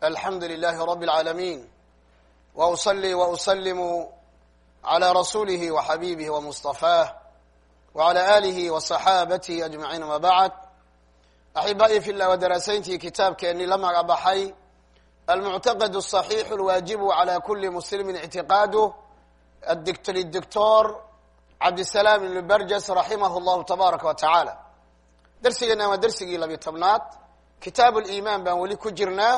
alxamdu lilahi rab اlcaalamiin w uصlي w uslimu عlى rasuulihi w xabiibih w mustafaah w عlى alihi w صaxaabatihi ajmaciin ama bacd axibaa'i fi llah wa daraasayntii kitaabkeennii la maga baxay almuctaqad الصaxiix اlwaajibu عlى kuli muslimi اctiqaadu lidoctor cabdisalaam ibn barjas raximah اllahu tabaaraka wa tacaala darsigeenna waa dersigii labiy tobnaad kitaab liman baan weli ku jirnaa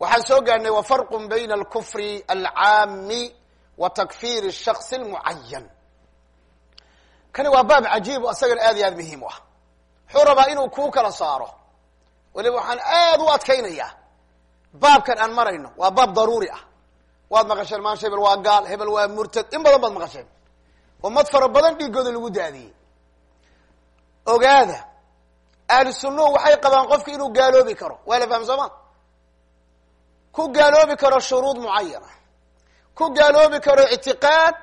waxaan soo gaadhnay wa farqu bayna alkufri alcaami wa takfir shaksi mucayan kani waa baab cajiib isagana aad iyo aad muhiim u ah. Wuxuu rabaa inuu kuu kala saaro. Waliba waxaan aad u adkaynayaa. Baabkan aan marayno waa baab daruuri ah. Waad maqasheen maasha hebel waa gaal hebel waa murtad. In badan baad maqasheen. Ummad fara badan dhiiggooda lagu daadiyey. Ogaada ahlu sunnuhu waxay qabaan qofka inuu gaaloobi karo. Waa la faham soo ku gaaloobi karo shuruud mucayana ku gaaloobi karo ictiqaad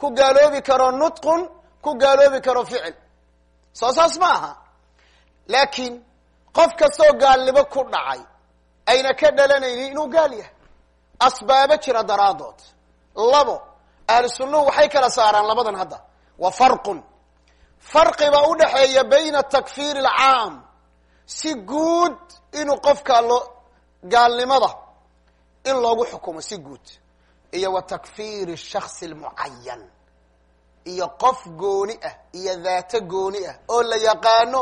ku gaaloobi karo nutqun ku gaaloobi karo ficil. Soo saas ma aha. Laakiin qof kastoo gaalnimo ku dhacay ayna ka dhalanaynin inuu gaal yahay. Asbaabo jira daraadood labo ahlu sunnuhu waxay kala saaraan labadan hadda. Wa farqun. Farqiba udhaxeeya bayna takfiir alcaam. Si guud inuu qofka loo gaalnimada in loogu xukumo si guud iyo wa takfiir shaksi almucayan iyo qof gooni ah iyo daato gooni ah oo la yaqaano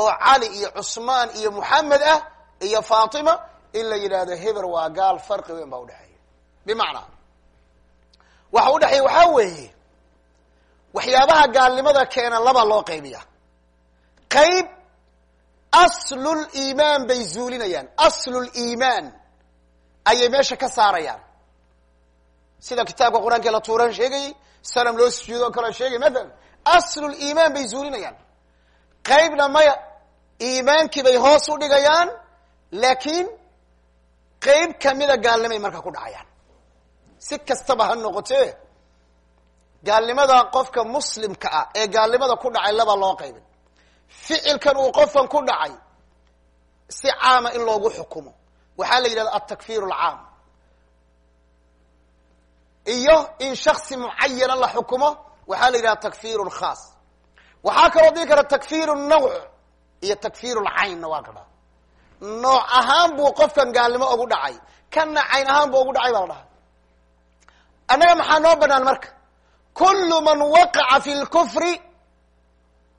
oo cali iyo cusmaan iyo moxamed ah iyo faatima in la yidhaahdo heber waa gaal farqi weyn baa udhexeeya bimacnaa waxa udhexeeya waxaa weeye waxyaabaha gaalnimada keena laba loo qaybiya qayb asluliimaan bay zuulinayaan. Asluliimaan ayay meesha ka saarayaan. Sida kitaabka qur'aanka la tuuran sheegayay sanam loo sujuudo o kale sheegay mathalan asluliimaan bay zuulinayaan qaybna maya iimaankii bay hoos u dhigayaan laakiin qayb kamida gaalnimay marka ku dhacayaan. Si kastaba ha noqotee gaalnimada qofka muslimka ah ee gaalnimada ku dhacay laba loo qaybin. Ficilkan uu qofkan ku dhacay si caama in loogu xukumo waxaa la yidhahda altakfir alcaam. Iyo in shaksi mucayana la xukumo waxaa la yidhahda takfir lkhaas waxaa kaloo dii kara takfir nawc iyo takfir lcaynna waa kadha nooc ahaan buu qofkan gaalnimo ugu dhacay kanna cayn ahaan buu ugu dhacay baa la dhahay annaga maxaa noo banaan marka? Kulu man waqaca fi lkufri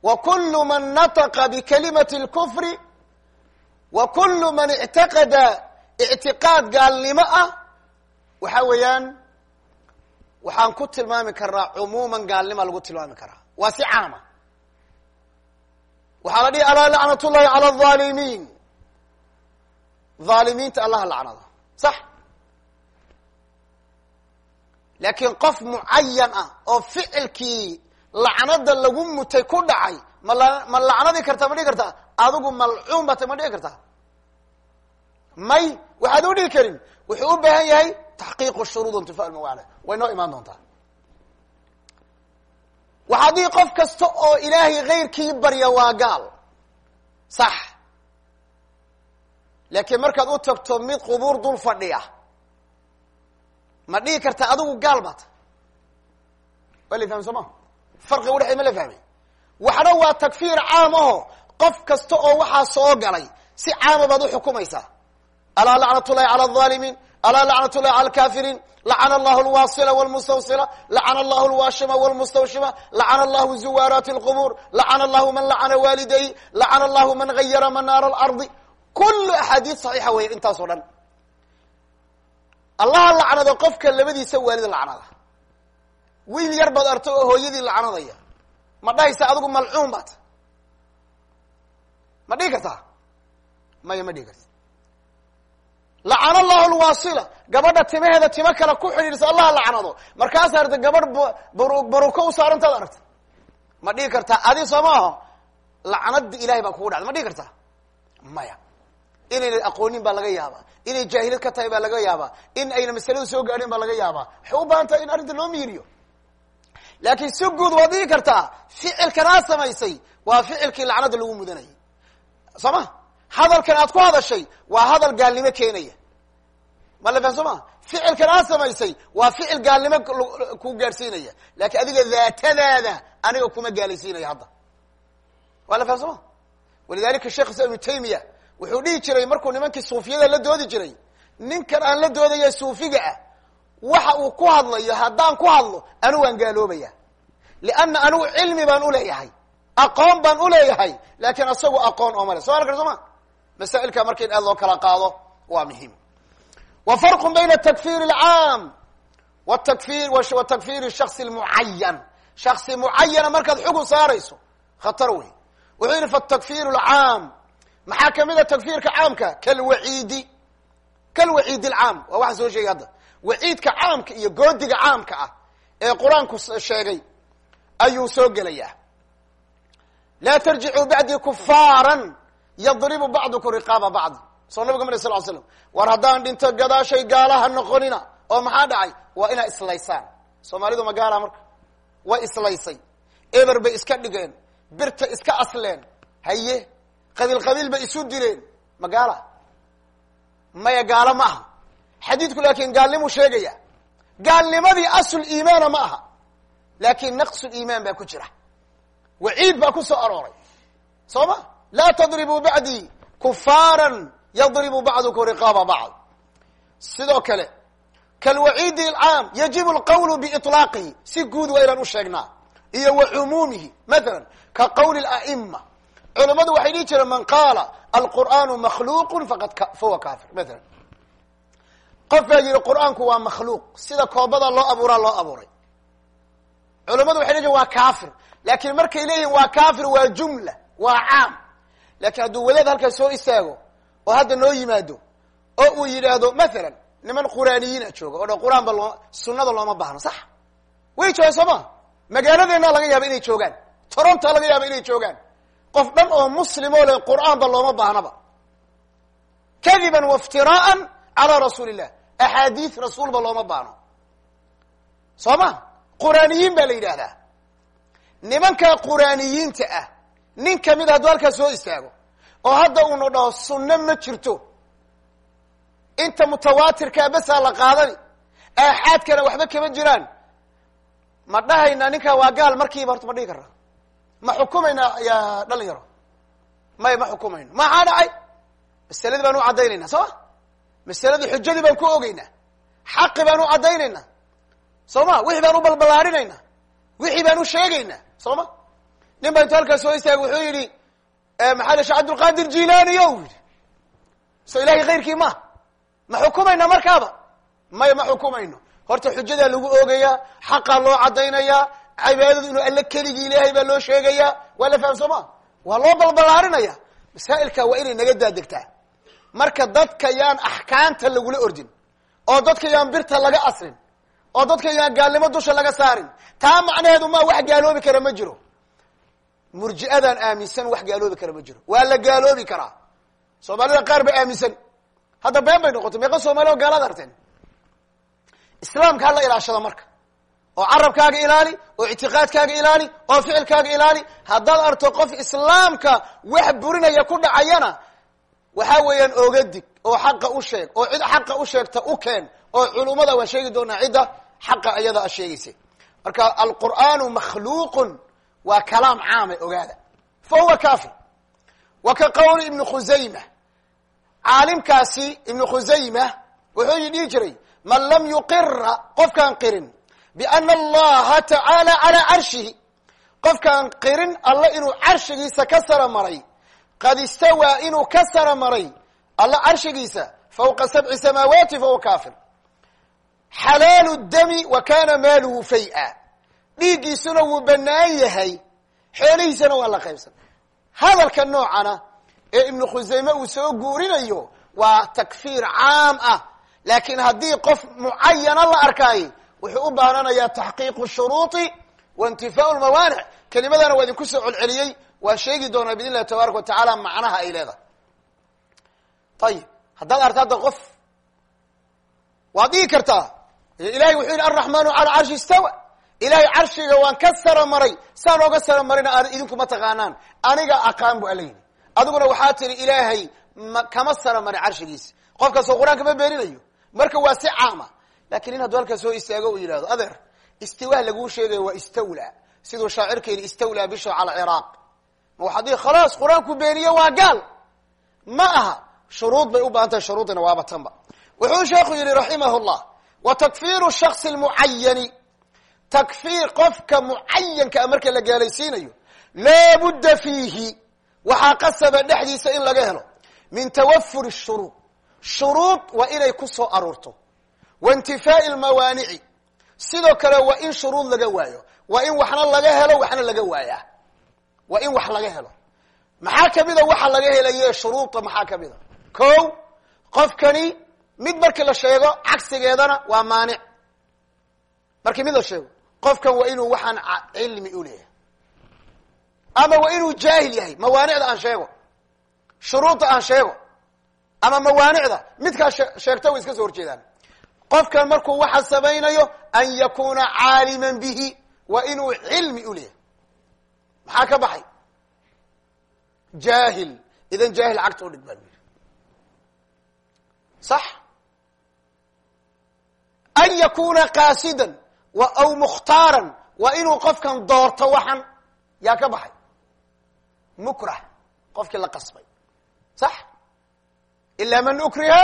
wa kulu man nataqa bikalimati اlkufri wa kulu man ictaqada ictiqaad gaalnimo ah waxa weeyaan waxaan ku tilmaami karnaa cumuuman gaalnima lagu tilmaami karaa. Waa si caama waxaa la dhihi alaa lacnat llahi cala alظaalimiin dhaalimiinta allaha lacnado sax. Laakiin qof mucayan ah oo ficilkii lacnada lagu mutay ku dhacay ma la ma lacnadi kartaa ma dhihi kartaa adigu malcuun bata ma dhihi kartaa may waxaad u dhihi karin wuxuu u baahan yahay taxqiiqu shuruud intifa lmawaana way noo imaan doontaa. Waxaad dhihi qof kasta oo ilaahay kayrkii barya waa gaal. Sax. Laakiin markaad u tagto mid qubuur dul fadhiya ma dhihi karta adigu gaal baata waa la fahmay soo ma? Farqi udhexey ma la fahmay waxna waa takfiir caam aho qof kasta oo waxaa soo galay si caama baad uxukumaysaa alaa lacnat llahi cala alظaalimiin alaa lacnat llahi cala alkafiriin lacana allahu lwaasila wlmustawsila lacana allahu lwaashima wlmustawshima lacana allahu zuwaaraati اlqubur lacana allahu man lacana waaliday lacana allahu man gayara manaara alardi. Kulu axaadiis saxiixa weeye intaas o dhan. Allaha lacnado qofka labadiisa waalida lacnada wiil yar baad arto oo hooyadii lacnadaya ma dhahaysa adigu malcuun baat ma dhihi kartaa? Maya ma dhihi karta lacana allahu lwaasila gabadha timaheeda timo kale ku xidhiidhsa allaha lacnado markaas arta gabadh baru baruko u saarantaad aragta. Ma dhihi kartaa adi soo ma aho lacnada ilahay baa kugu dhacda. Ma dhihi kartaa? Maya. Inayna aqoonin baa laga yaabaa. Inay jaahilad ka tahay baa laga yaabaa. In ayna masaladu soo gaadhin baa laga yaabaa. Waxay u baahan tahay in arrinta loo miiriyo laakiin si guud waad dhigi kartaa. Ficilkanaa samaysay. Waa ficilkii lacnada lagu mudanayay soo ma hadalkan aad ku hadashay waa hadal gaalnimo keenaya. Ma la fahamso maa ficilkan aa samaysay waa ficil gaalnimo ku gaadhsiinaya laakiin adiga daatadaada aniga kuma gaalaysiinaya hadda. Waa la fahamso ma walidalika sheekh islam ibnu taymiya wuxuu dhihi jiray markuu nimankii suufiyada la doodi jiray ninkan aan la doodaya suufiga ah waxa uu ku hadlayo haddaan ku hadlo anigu waan gaaloobaya lianna anigu cilmi baan uleeyahay aqoon baan uleeyahay laakiin asagu aqoon oo male. So arka soo ma? Masaa'ilka marka in aad loo kala qaado waa muhiim. Wa farqu bayna takfir alcaam watakfir wa takfir shaksi lmucayan shaksi mucayana markaad xugun saarayso khatar wey wuxuu yihi fatakfir alcaam maxaa ka mid a takfirka caamka? Kalwaciidi kalwaciid alcaam waa waxaan soo sheegay hadda. Waciidka caamka iyo goodiga caamka ah ee qur'aanku sheegay ayuu soo gelayaa laa tarjicuu bacdii kufaaran yadribu bacdukum riqaaba bacd. Soo nabiga mari sal slam war haddaan dhinto gadaashay gaalaha noqonina oo maxaa dhacay? Waa inaa islaysaan. Soomaalidu ma gaala marka. Way islaysay. Eber bay iska dhigeen birta iska asleen. Haye qabiil qabiil bay isu dileen ma gaala? Maya gaalo ma aha. Xadiidku laakin gaalnimuu sheegaya gaalnimadii asl iimaana ma aha. Laakin liimaan baa ku jira waciid baa ku soo arooray. Soo ma laa tadribuu bacdii kufaaran yadribu bacdukum riqaaba bacd. Sidoo kale kalwaciidi alcaam yajibu alqawlu biiطlaaqihi si guud waa inaan u sheegnaa iyo wa cumuumihi. Mathalan ka qawli la'ima culamadu waxay dhihi jireen man qaala alqur'aanu makhluuqu faqad fahuwa kafir mathalan qof baa yihi qur'aanku waa makhluuq sida koobada loo abuuraa loo abuuray culamadu waxay leeyihiin waa kafir laakiin markay leeyihiin waa kafir waa jumla waa caam. Laakiin hadduu wadaad halkaas soo istaago oo hadda noo yimaado oo uu yidhaahdo mathalan niman quraaniyiina jooga oo dhan qur'aan ba loo sunada looma baahno sax? Way joogaan soo ma? Magaaladeena laga yaaba inay joogaan. Toronta laga yaaba inay joogaan. Qof dhan oo muslimoo le qur'aan ba looma baahnaba kadiban waftiraa'an calaa rasuuli illah axaadiis rasuulba looma baahno. Soo ma quraaniyiin baa la yidhaahdaa. Nimankaa quraaniyiinta ah nin ka mid a hadduu halkaas soo istaago oo hadda uuna dhaho sunno ma jirto. Inta mutawaatirkaa basaa la qaadani aaxaadkana waxba kama jiraan. Ma dhahaynaa ninkaa waa gaal markiiba horta ma dhihi karna. Ma xukumaynaa yaa dhalin yaro may ma xukumayno. Maxaa dhacay. Masaladii baan u caddaynayna soo ma? Masaladii xujadii baan ku ogeynaa. Xaqi baan u caddaynaynaa soo ma wixii baan u balballaarinaynaa wixii baan u sheegaynaa soo ma nin baa intu halkaas soo istaagay wuxuu yidhi maxaa la shee cabdulqaadir jilani o yidhi so ilahay kayrkii ma. Ma xukumayna markaaba. Maya ma xukumayno. Horta xujadaa lagu oogayaa xaqaa loo caddaynayaa cibaadadu inuu alle keligii ilaahay baa loo sheegayaa waa la faham soo ma waa loo balballaarinaya masaa'ilka waa inay naga daadegtaa. Marka dadka yaan axkaamta lagula ordin oo dadka yaan birta laga asrin oo dadka yaan gaalnimo dusha laga saarin. Taa macnaheedu ma wax gaaloobi kara ma jiro. Murji'adaan aaminsan wax gaaloobi kara ma jiro. Waa la gaaloobi karaa. Soomaalida qaar ba aaminsan. Hadda been bay noqotay meeqa soomaali oo gaalaad arteen islaamka hala ilaashada marka. Oo carabkaaga ilaali oo ictiqaadkaaga ilaali oo ficilkaaga ilaali. Haddaad arto qof islaamka wax burinaya ku dhacayana waxaa weeyaan oga dig oo xaqa u sheeg oo cid xaqa u sheegta u keen oo culummada waan sheegi doonaa cidda xaqa iyada a sheegaysa marka alqur'aanu makhluuqun waa kalaam caame ogaada. Fa huwa kafir wa ka qawli ibni khusayma caalimkaasi ibnu khusayma wuxuu yi dhihi jiray man lam yuqira qofkaan qirin biana allaha tacaala calaa carshihi. Qofkaan qirin alla inuu carshigiisa ka sara maray qad istawaa inuu ka sara maray alla carshigiisa fawqa sabci samaawaati fahuwa kafir xalaalu dami wa kana maaluhu fay-a. Dhiiggiisuna wuu banaan yahay. Xoolihiisana waa la qaybsan. Hadalka noocana ee ibnu khusayme uu soo guurinayo waa takfiir caam ah. Laakiin haddii qof mucayana la arkaayo wuxuu u baahnanayaa taxqiiqu shuruuطi wa intifaau lmawaanic kelimadana waa idinku soo celceliyey waa sheegi doonaa bidn illahi tabaaraka wa tacaala macnaha ay leedahay. Ayib haddaad arta hadda qof waad dhigi kartaa ilahay wuxuu yihi alraxmaanu calaa carshi istawa. Ilahay carshiga waan ka sara maray saan ooga sara marina a idinku ma taqaanaan. Aniga aqaan bu alla yidhi. Adiguna waxaa tiri ilaahay ma kama sara marin carshigiisa qofkaasoo qur'aanka ma beeninayo marka waa si caama laakiin in hadduu halkaa soo istaago uu yidhahdo adeer istiwaa laguu sheegayo waa istawla siduu shaacirkeeni istawlaa bisho cala ciraaq ma waxaad khalaas qur'aanku beeniye waa gaal. Ma aha shuruud bay u baahan tahay shuruudina waaba tanba. Wuxuu sheekhu yihi raximah llah wa takfiru shaksi lmucayani takfiir qofka mucayanka a marka la gaalaysiinayo laa budda fiihi. Waxaa qasaba dhexdiisa in laga helo. Min tawafur shuruud shuruud waa inay ku soo aruurto. Wa intifaa'i lmawaanici sidoo kale waa in shuruud laga waayo. Waa in waxna laga helo waxna laga waayaa. Waa in wax laga helo. Maxaa kamida waxa laga helaye shuruuda maxaa kamida ko qofkani mid markii la sheego cagsigeedana waa maanic. Markii mid la sheego qofkan waa inuu waxaan cilmi u leeyahay. Ama waa inuu jaahil yahay mawaanicda aan sheego. Shuruudda aan sheego. Ama mawaanicda midkaa sheegta way iska soo horjeedaan. Qofkan markuu waxa samaynayo an yakuna caaliman bihi waa inuu cilmi u leeyahay. Maxaa ka baxay? Jaahil. Idan jaahil cagta u dhig baa sax an yakuna qaasidan wa aw mukhtaaran waa inuu qofkan doorto waxan yaa ka baxay mukrah qofkii la qasbay sax ila man ukriha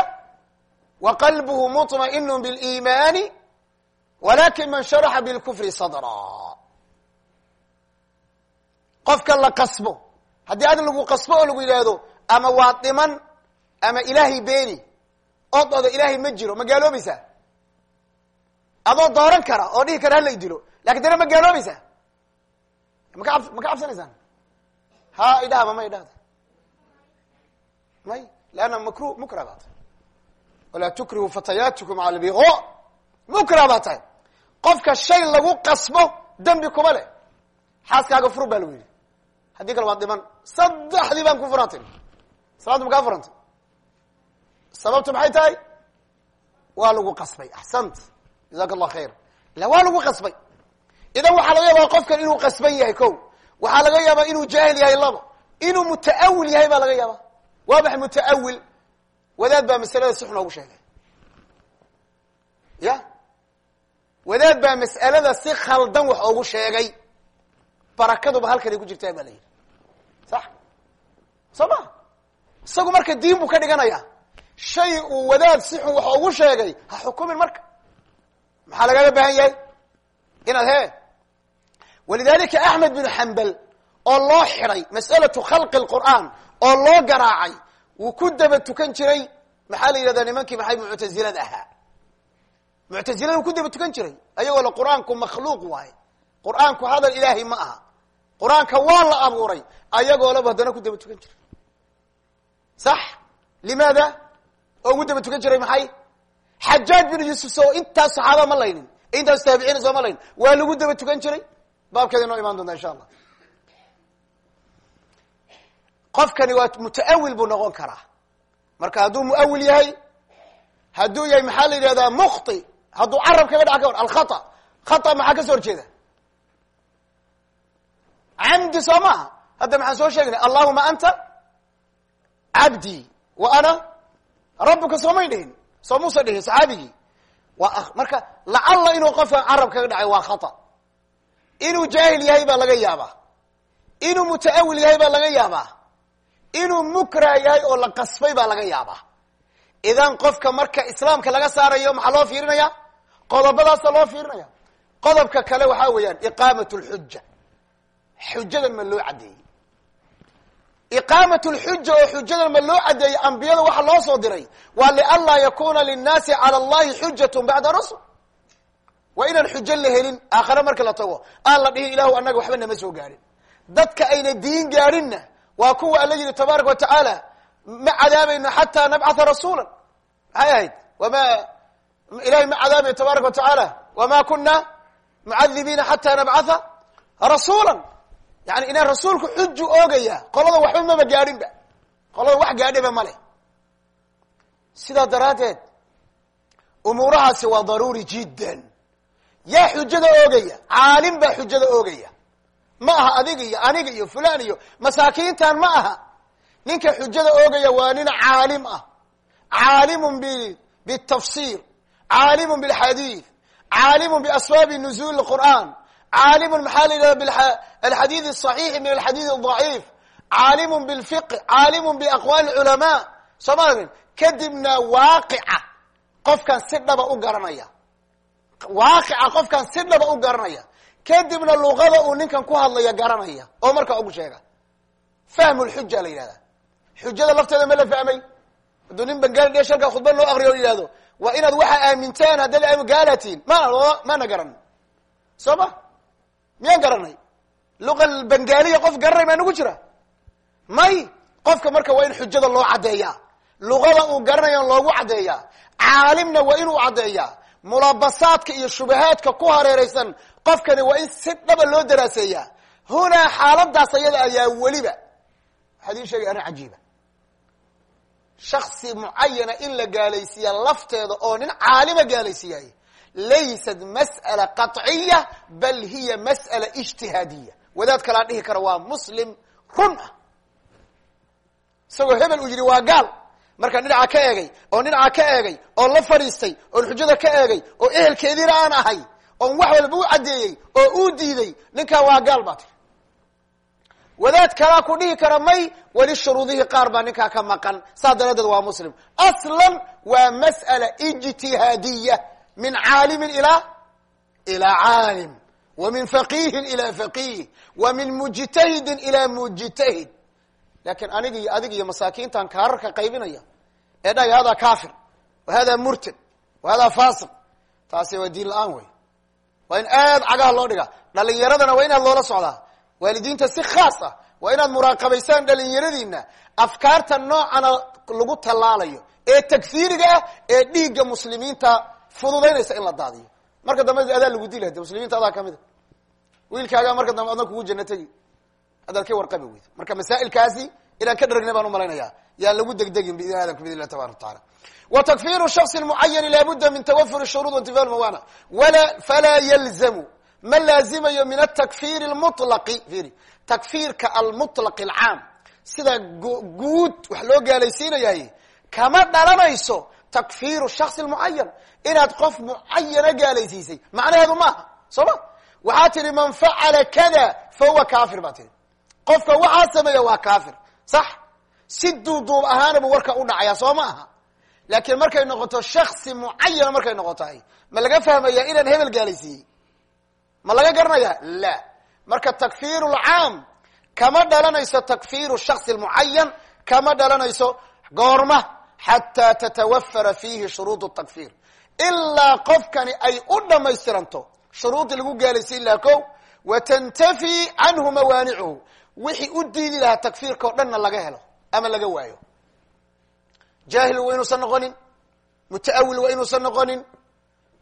wa qalbuhu muطma'inu biاliimani walakin man sharaxa bilkufri sadra qofka la qasbo haddii aad lagu qasbo oo lagu yidhaahdo ama waa dhiman ama ilaahay beeni ood odo ilaahay ma jiro ma gaaloobaysaa adoo dooran kara oo dhihi kara hala idilo laakiin dana ma gaaloobaysaa? Maka ma ka cabsanaysaan? Ha idhahba ma idhahda may leanna makru mukra baa tahay walaa tukrihu fatayaatikum cala lbigo mukra baa tahay qofka shay lagu qasbo dembi kuma leh. Xaaskaaga fur baa lagu yidhi. Haddii kale waad dhiman saddexdii baan ku furantay. Salaaddu ma kaa furantay? Sababtu maxay tahay? Waa lagu qasbay axsant jazaka allah khayr. La waa lagu qasbay. Idan waxaa laga yaabaa qofkan inuu qasban yahay ko waxaa laga yaabaa inuu jaahil yahay labo inuu mutaawil yahay baa laga yaabaa. Waa maxay mutaawil? Wadaad baa masalada si xun oogu sheegay. Ya? Wadaad baa mas'alada si khaldan wax oogu sheegay. Barakaduba halkan ay ku jirtaa baa la yidhi. Sax? Soo ma? Isagu marka diin buu ka dhiganaya shay uu wadaad si xun wax oogu sheegay ha xukumin marka maxaa lagaga baahan yahay? Inaad he walidalika axmed bin xambal oo loo xiday mas'alatu khalqi lqur'aan oo loo garaacay wuu ku daba tukan jiray maxaa la yidhahdaa nimankii maxay muctazilada ahaa? Muctazilada wuu ku daba tukan jiray ayagoo le qur'aanku makhluuq waaye. Qur'aanku hadal ilaahay ma aha. Qur'aanka waa la abuuray ayagoo leba haddana ku daba tukan jiray. Sax? Limaada? Oo ugu daba tukan jiray maxay xajaaj bin yuusuf soo intaas saxaaba ma laynin. Intaas taabiciina soo ma laynin. Waa lagu daba tukan jiray? Baabkeeda inoo imaan doonta insha allah. Qofkani waa mutaawil buu noqon karaa. Marka hadduu muawil yahay hadduu yahay maxaa la yidhahdaa mukti hadduu carab kaga dhaca ka hor alkhata. Khata maxaa ka soo horjeeda camdi soo maaha hadda maxaan soo sheegnay allahuma anta cabdi wa ana rabuka soomay dhihin soo musa dhihin saxaabigii? Waa marka lacalla inuu qofkan carab kaga dhacay waa khata. Inuu jaahil yahay baa laga yaabaa. Inuu mutaawil yahay baa laga yaabaa. Inuu mukra yahay oo la qasbay baa laga yaabaa. Idan qofka marka islaamka laga saarayo maxaa loo fiirinaya qodobadaasa loo fiirinaya qodobka kale waxaa weeyaan iqaamat lxuja xujadan ma loo caddeeyey iqaamat lxuja oo xujadan ma loo caddeeyey ambiyada waxa loo soo diray? Waa lianlaa yakuna linnaasi cala allahi xujatun bacda rusul. Waa inaan xujo la helin aakhare marka la tago. Aan la dhihin ilahu annaga waxba nama soo gaadhin dadka ayna diin gaadhinna waa kuwa alla yihi tabaaraka wa tacaala ma cadaabayno xataa nabcatha rasuula maxay ahayd? Wama ilahay ma cadaabayo tabaaraka wa tacaala. Wama kuna mucadibiina xataa nabcatha rasuula yani inaan rasuulku xuju oogaya qolada waxba maba gaadhinba. Qolada wax gaadhiba ma leh. Sidaa daraaddeed umuurahaasi waa daruuri jiddan yaa xujada oogaya caalim baa xujada oogaya. Ma aha adiga iyo aniga iyo fulaan iyo masaakiintan ma aha. Ninka xujada oogaya waa nin caalim ah. Caalimun b bitafsir caalimun bilxadiid caalimun biasbaabi nuzuul qur'aan caalimun maxaa la yidhahda alxadiid asaxiixi min alxadiid adaciif caalimun bilfiq caalimun biaqwaali culamaa soo ma aragin kadibna waaqica qofkan si dhaba u garanaya waaqica qofkan si dhaba u garanaya kadibna luqada uu ninkan ku hadlaya garanaya oo markaa ugu sheega fahmu lxuja la yidhahda xujada lafteeda ma la fahmay hadduu nin bangaali dhe shalkaa khudba loo akriyo o yidhahdo waa inaad waxaa aamintaan haddaad gaalatiin ma mana garan soo miyaan garanay? Luqa bengaaliya qof garanay maa nagu jira? May qofka marka waa in xujada loo caddeeyaa. Luqada uu garanayo loogu caddeeyaa. Caalimna waa inuu caddeeyaa. Mulaabasaadka iyo shubahaadka ku hareeraysan qofkani waa in si dhaba loo daraaseeyaa. Hunaa xaaladaas ayada ayaa weliba. Waxaad ii sheegay arrin cajiiba. Shaksi mucayana in la gaalaysiiya lafteeda oo nin caalima gaalaysiiyay laysat mas'ala qaطciya bal hiya mas'ala ijtihaadiya wadaad kalaa dhihi kara waa muslim run ah isagoo hebel uu yidhi waa gaal markaan dhinaca ka eegay oo dhinaca ka eegay oo la fadhiistay oon xujada ka eegay oo ehelkeediina aan ahay oon wax walba u caddeeyey oo uu diiday ninkaa waa gaal baa tiri wadaad kalaa ku dhihi kara may weli shuruudihii qaar baa ninkaa ka maqan saas daraaddeed waa muslim aslan waa mas'ala ijtihaadiya min caalimin ilaa ilaa caalim wa min faqiihin ilaa faqiih wa min mujtahidin ilaa mujtahid laakiin aniga iyo adig iyo masaakiintan kaararka qaybinaya ee dhahay hada kafir wa hada murtad wa hada fasiq taasi waa diin la'aan wey waa in aad cagaha loo dhigaa dhalinyaradana waa inaad loola socdaa waalidiinta si khaas ah waa inaad muraaqabaysaan dhalinyaradiina afkaarta noocana lagu tallaalayo ee tagfiiriga ah ee dhiigga muslimiinta fududaynaysa in la daadiyo. Marka dambe adaa lagu dila de muslimiinta adaa ka mid a. Wiilkaagaa marka dambe adna kugu janno tegi ka warqabi weydo. Marka masaa'ilkaasi inaan ka dhargnay baan u malaynaya yaan lagu degdegin biidn aadamka bidn illah tabaraka wataala wa takfiru shaksi mucayani laabudda min tawafur shuruud waintifa lmawana wala falaa yalzamu ma laazimayo min atakfir lmulaqi iri takfiirka almutlaq alcaam. Sida guud wax loo gaalaysiinayahay kama dhalanayso takfiru shaksi mucayan inaad qof mucayana gaalaysiisay. Macnaheedu maaha. Soo ma? Waxaa tihi man facala kada fa huwa kafir baa tihi qofka waxaa sameeya waa kafir sax. Si duuduub ahaana buu warka u dhacaya soo ma aha? Laakiin markay noqoto shaksi mucayana markay noqotahay ma laga fahmaya inaan hebel gaalaysiiyey? Ma laga garanaya la. Marka takfir lcaam kama dhalanayso takfiru shaksi mucayan kama dhalanayso goorma xataa tatawafara fihi shuruud takfir ilaa qofkani ay u dhamaystiranto shuruudii lagu gaalaysiin lahaa ko wa tantafi canhu mawaanicuhu. Wixii u diidi lahaa takfiirka o dhanna laga helo ama laga waayo. Jaahil waa inuusan noqonin mutaawil waa inuusan noqonin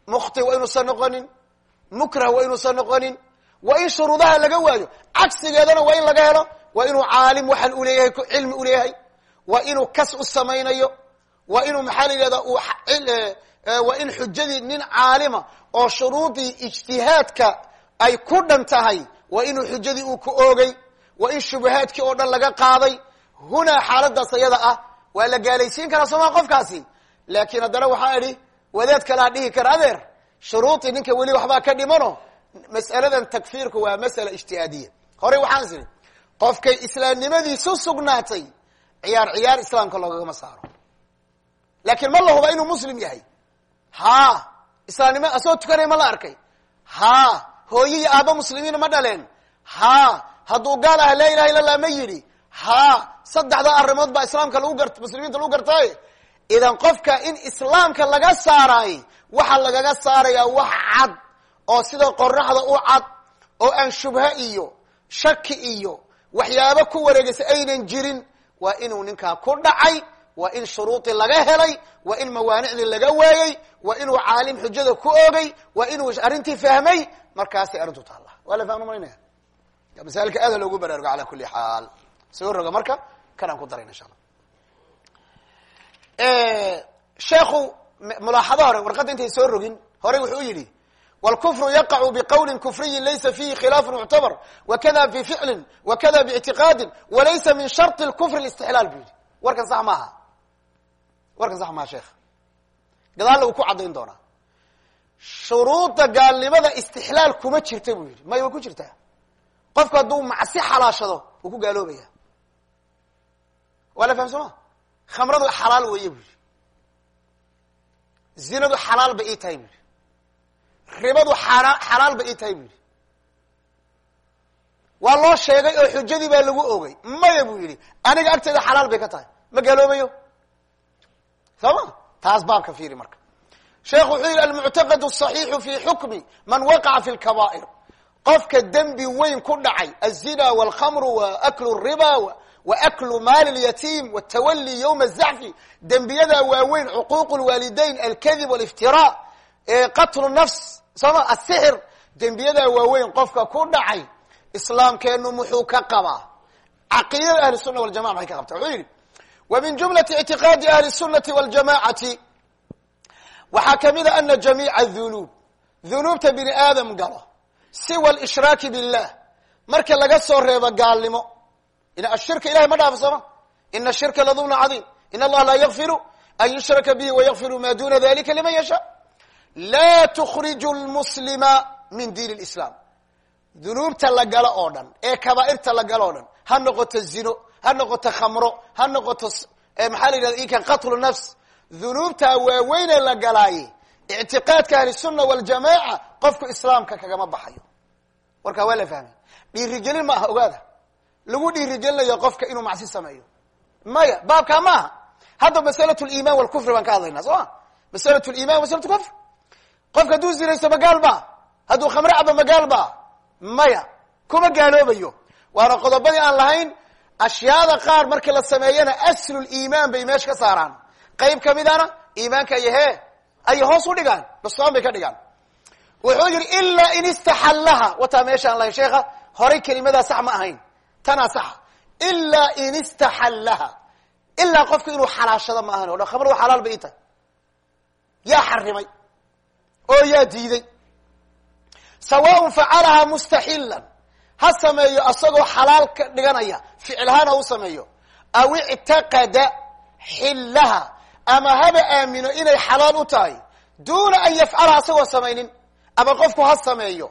mukhti waa inuusan noqonin mukrah waa inuusan noqonin. Waa in shuruudaha laga waayo cagsigeedana waa in laga helo waa inuu caalim waxaan uleeyahay uleeyahay waa inuu kas u samaynayo waa inuu maxaa la yidhahda waa in xujadii nin caalima oo shuruudii ijtihaadka ay ku dhan tahay waa inuu xujadii uu ku oogay waa in shubahaadkii oo dhan laga qaaday hunaa xaaladaas ayada ah waa la gaalaysiin karaa sooma qofkaasi. Laakiin haddana waxaa idhi wadaad kalaa dhihi kara adeer shuruudii ninka weli waxbaa ka dhimano mas'aladan takfiirku waa mas'ala ijtihaadiya. Horey waxaan is idhi qofkay islaamnimadiisu sugnaatay ciyaar ciyaar islaamka loogagama saaro laakiin ma la huba inuu muslim yahay. Ha islaamnimo asagoo tukanaya ma la arkay. Ha hooye iyo aaba muslimiina ma dhaleen. Ha hadduu gaal ah laa ilaha illa allah ma yidhi. Ha saddexda arrimood baa islaamka lagu gar muslimiinta lagu gartay. Idan qofka in islaamka laga saaraay waxaa lagaga saarayaa wax cad oo sida qoraxda u cad oo aan shubha iyo shaki iyo waxyaabo ku wareegaysa aynan jirin waa inuu ninkaa ku dhacay waa in shuruudii laga helay waa in mawaanicdii laga waayey waa inuu caalim xujada ku ogey waa inuu arrintii fahmay markaasay arrintu taalla. Waa la fahmi maynaya masaalka aada loogu baraarugo ala kuli xaal. Soo roga marka kanaan ku darayna insha alla sheekhu mulaaxado hore warqadda intay soo rogin horey wuxuu yidhi wlkufru yaqacu biqawli kufriyin laysa fiihi khilaafu muctabar wakada bificlin wakada bictiqaadin walaysa min sharti kufri istixlaal buu yidhi. Warkan sax maaha warkan sax maaha sheekh gadaalna uu ku caddayn doonaa. Shuruudda gaalnimada istixlaal kuma jirta buu yidhi. Maya way ku jirtaa? Qofku hadduu macsi xalaashado wuu ku gaaloobaya. Waa la faham sooma khamradu xalaal weeye buu yidhi. Zinadu xalaal ba ii tahay buu yidhi. Ribadu xalaal ba ii tahay buu yidhi. Waa loo sheegay oo xujadii baa lagu ogay maya buu yidhi. Aniga agteeda xalaal bay ka tahay. Ma gaaloobayo soo ma? Taas baabka fiiri marka. Sheekhu wuxuu yidhi almuctaqad asaxiixu fi xukmi man waqaca fi lkabaa'ir qofka dembi weyn ku dhacay azina walkhamru wa aklu riba waklu maali اlyatiim watawali ywma azacfi dembiyadaa waaweyn cuquuq lwaalidayn alkadib waliftira qatlu nafs sooma asixir dembiyadaa waaweyn qofka ku dhacay islaamkeenu muxuu ka qabaa. Caqiidada ahli waljamaca maxay ka qabtaa? Wuxuu yidhi wa min jumlati اctiqaadi ahli الsunati wاljamacati waxaa kamid a ana jamiica dunuub dunuubta bini aadam galo siwa alishraaki billah marka laga soo reebo gaalnimo in ashirka ilahay ma dhaafo sooma ina ashirka ladulna cadiim in allaha laa yakfiru an yushraka bihi wayakfiru ma duna dalika liman yasha laa tukhriju lmuslima min diin اlislam dunuubta la galo oo dhan ee kabaairta la galo o dhan ha noqoto zino ha noqoto khamro ha noqoto maxaa la yidhahda inkan qatlu nafs. Dunuubtaa waaweynee la galaaye ictiqaadka ahlisunna waljamaaca qofku islaamka kagama baxayo. Warkaa waa la fahmay. Dhiirigelin ma aha ogaada. Lagu dhiirigelinayo qofka inuu macsi sameeyo. Maya baabkaa ma aha. Hadda masalat liman walkufri baan ka hadlaynaa soo ma masalat liman masalat kufr qofka hadduu zinaysto magaal ba hadduu khamre cabo magaal ba maya kuma gaaloobayo. Waana qodobadii aan lahayn ashyaada qaar markii la sameeyana aslulimaan bay meesha ka saaraan. Qayb kamidana iimaanka ay he ay hoos u dhigaan nusaan bay ka dhigaan. Wuxuu yihi ilaa in istaxallaha wataa meeshaan lahayn sheekha horay kelimadaa sax ma ahayn. Tanaa saxa ilaa in istaxallaha ilaa qofku inuu xalaashado ma ahan o dhan khamr xalaal ba ii tahay. Yaa xarimay oo yaa diiday. Sawaaun facalahaa mustaxilan ha sameeyo asagoo xalaal ka dhiganaya ficilhaan ha u sameeyo. Aw ictaqada xillaha ama haba aamino inay xalaal u tahay. Duuna an yafcalaha asagoo samaynin ama qofku ha sameeyo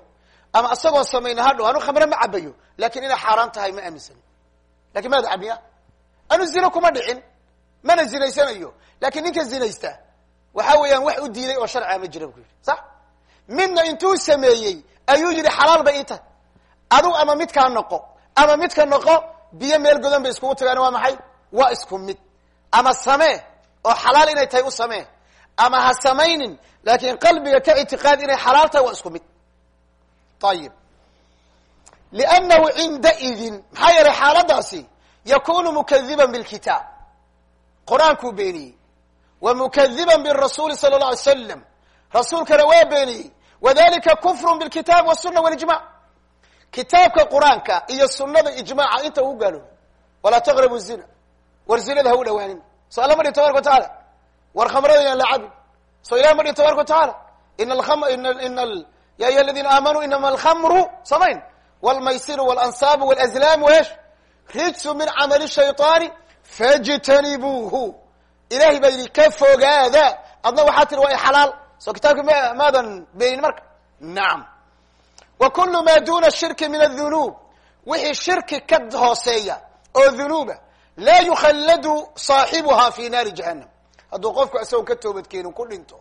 ama asagoo samaynin hadhow anu khamre ma cabayo laakiin inay xaaraan tahay ma aaminsani. Lakin maada cabiya anu zino kuma dhicin mana zinaysanayo laakiin ninka zinaysta waxa weeyaan wax u diiday oo sharciga ma jira bu yidhi. Sax? Midna intuu sameeyey ayuu yidhi xalaal bay ii tahay adug ama midkaa noqo ama midka noqo biyo meel godan bay iskugu tagaan waa maxay? Waa isku mid. Ama samee oo xalaal inay tahay u samee. Ama ha samaynin laakin qalbiga ka ictiqaad inay xalaal tahay waa isku mid. Ayib liannahu cindaidin maxaa yeelay xaaladaasi yakunu mukadiban bilkitaab. Qur'aankuu beeniyey. Wa mukadiban birasuuli sala اlه alay slam rasuulkana waa beeniyey. Wadalika kufru bilkitaab wsuna walijmac kitaabka qur'aanka iyo sunada ijmaca inta ugu gaaloobay walaa taqrabu zina. War zinada ha u dhawaanin. So alla ma dhin tabaraka watacaala war khamrada yaan la cabin so ilah ma dhin tabaraka watacaala in in ya ayuha aladina aamanuu inama alkhamru samayn. Wlmaysiru wlansaabu wlazlaamu esh rijsu min camali shayطaani fajtanibuuhu. Ilahay baa yidhi ka fogaada. Adna waxaa tiri waa xalaal. So kitaabki ma maadan beenin marka? Nacam wa kulu ma duna shirki min adunuub wixii shirki ka hooseeya oo dunuuba laa yukhalladu saaxibuha fi naari jahannam. Hadduu qofku isagoon ka toobadkeenin ku dhinto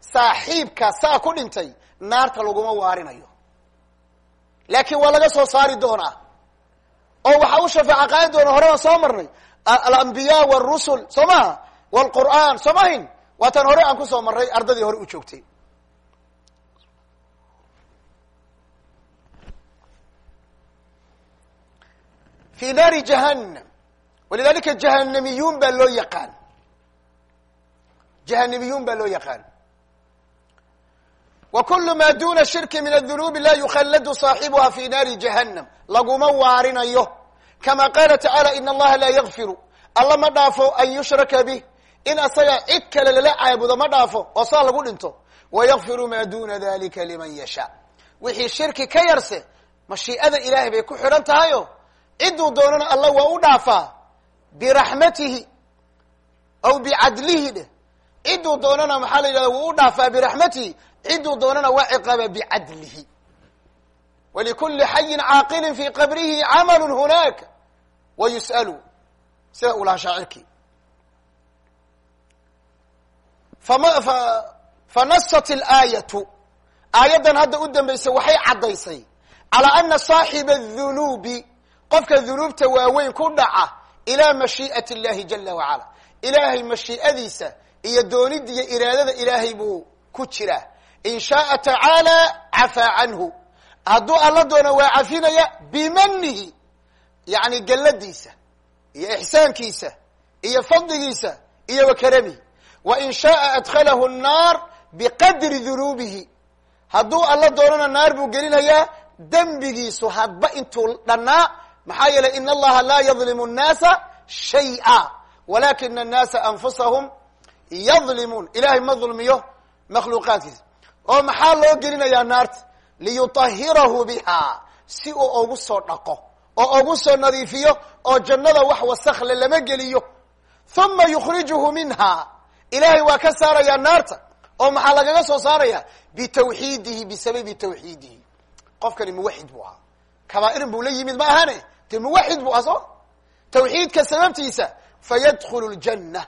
saaxiibka saa ku dhintay naarta laguma waarinayo. Laakin waa laga soo saari doonaa. Oo waxaa u shafaaca qaadi doona hore waan soo marnay. Alambiya wاrusul soo maha wlqur'an soo mahayn waatan hore aan ku soo marray ardadii hore u joogtay fi naari jahannam walidalika jahanamiyuun baa loo yaqaan jahanamiyuun baa loo yaqaan wa kulu ma duna shirki min adunuubi la yukhalladu saaxibuha fi naari jahannam laguma waarinayo kama qaala tacaala in allaha laa yakfiru alla ma dhaafo an yushraka bih in asaga cid kale lala caabudo ma dhaafo oo saa lagu dhinto wayakfiru ma duna dalika liman yashaa wixii shirki ka yarse mashii'ada ilaahay bay ku xidhan tahayo cidduu doonana alla waa u dhaafaa biraxmatihi aw bicadlihi dheh. Cidduu doonana maxaa la yidhahda wuu u dhaafaa biraxmatihi. Cidduu doonana waa ciqaaba bicadlihi walikuli xayin caaqilin fi qabrihi camalu hunaaka wa yus'alu. Sida uu shaacirkii. Fanasat ilaayatu aayaddan hadda u dambaysay waxay caddaysay. Calaa ana saaxiba adunuubi qofka dunuubta waaweyn ku dhaca ilaa mashii'ati illahi jala wacala ilaahay mashii'adiisa iyo doonida iyo iraadada ilaahay buu ku jiraa. In shaaa tacaala cafaa canhu. Hadduu alla doono waa cafinaya bimanihi yani galladiisa iyo ixsaankiisa iyo fadligiisa iyo wa karamihi wa in shaaa adkhalahu nnaar biqadri dunuubihi. Hadduu alla doonana naar buu gelinayaa dembigiisu hadba intuu dhannaa maxaa yeelay in allaha laa yadlimu nnaasa shay'a walakina annaasa anfusahum yadlimuun ilahay ma dulmiyo makhluuqaadkiisa. Oo maxaa loo gelinayaa naarta liyutahirahu biha si uu ugu soo dhaqo oo ugu soo nadiifiyo oo jannada wax wasakhle lama geliyo. Huma yukhrijuhu minha. Ilahay waa ka saarayaa naarta oo maxaa lagaga soo saaraya bitawxiidihi bisababi tawxiidihi. Qofkani muwaxid buu ahaa kabaa'irin buu la yimid ma ahane dee muwaxid buu aha soo tawxiidka sababtiisa fayadkhulu ljanna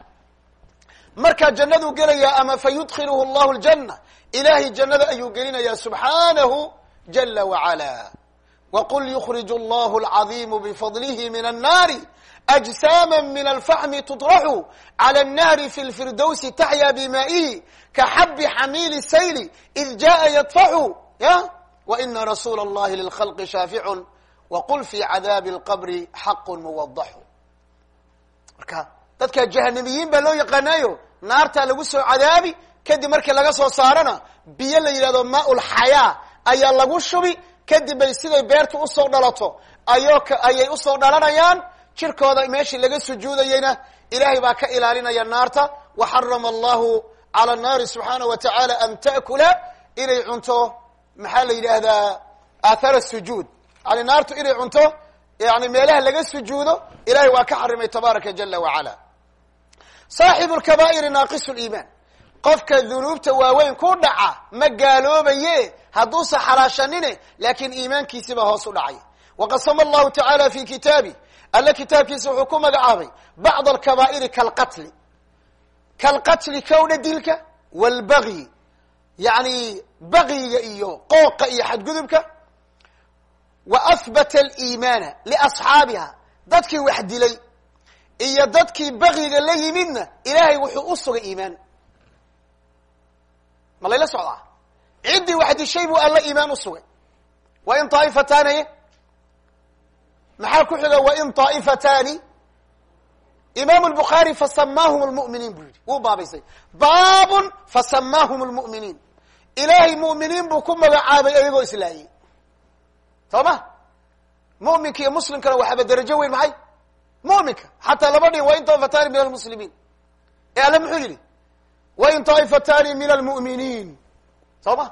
markaa jannaduu gelayaa ama fayudkhiluhu llahu ljanna ilahay jannada ayuu gelinayaa subxaanahu jala wacala waqul yukriju allahu alcadiimu bifadlihi min annaari أجساما من الفحم تطرح على النار في الفردوس تحيا بمائه كحب حميل السيل إذ جاء يطفح يا وإن رسول الله للخلق شافع وقل في عذاب القبر حق موضح marka dadka jahanamiyiin baa loo yaqaanaayo naartaa lagu soo cadaabi kadib markii laga soo saarana biyo la yidhahdo maa lxayaa ayaa lagu shubi kadib bay siday beertu usoo dhalato ayo ayay usoo dhalanayaan jirkooda meeshii laga sujuudayeyna ilaahay baa ka ilaalinaya naarta wa xarama allahu cala naari subxaana wa tacaala an ta'kula inay cunto maxaa la yidhaahdaa aathara sujuud. Yani naartu inay cunto yani meelaha laga sujuudo ilahay waa ka xarimay tabaaraka jala wacala. Saaxibu lkabaa'iri naaqisu liimaan qofka dunuubta waaweyn ku dhaca ma gaaloobaye hadduusa xalaashanine laakiin iimaankiisiba hoos u dhacay. Waqasama allahu tacaala fi kitaabi alle kitaabkiisa wuxuu ku magacaabay bacd alkabaa'iri kalqatli. Kalqatli kowdha dilka walbagyi yani bagyiga iyo qooqa iyo xadgudubka wa ahbata aliimaana liasxaabiha dadkii wax dilay iyo dadkii bagyiga la yimidna ilaahay wuxuu u sugay iimaan. Ma layla socdaa? Ciddii wax dishay buu alla iimaan u sugay. Wa in daa'ifatani maxaa ku xiga wain طaa'ifatani imaamu lbukhaari fasamaahum lmu'miniin buu yidhi. Wuu baabaysay. Baabun fasamaahum lmu'miniin ilaahay mu'miniin buu ku magacaabay ayagoo islaayey soo ma mu'minka iyo muslimkana waxaaba darajo weyn maxay? Mu'minka. Xataa laba dhin wain taifataani min almuslimiin ee alle muxuu yidhi? Wa in taifataani min almu'miniin soo ma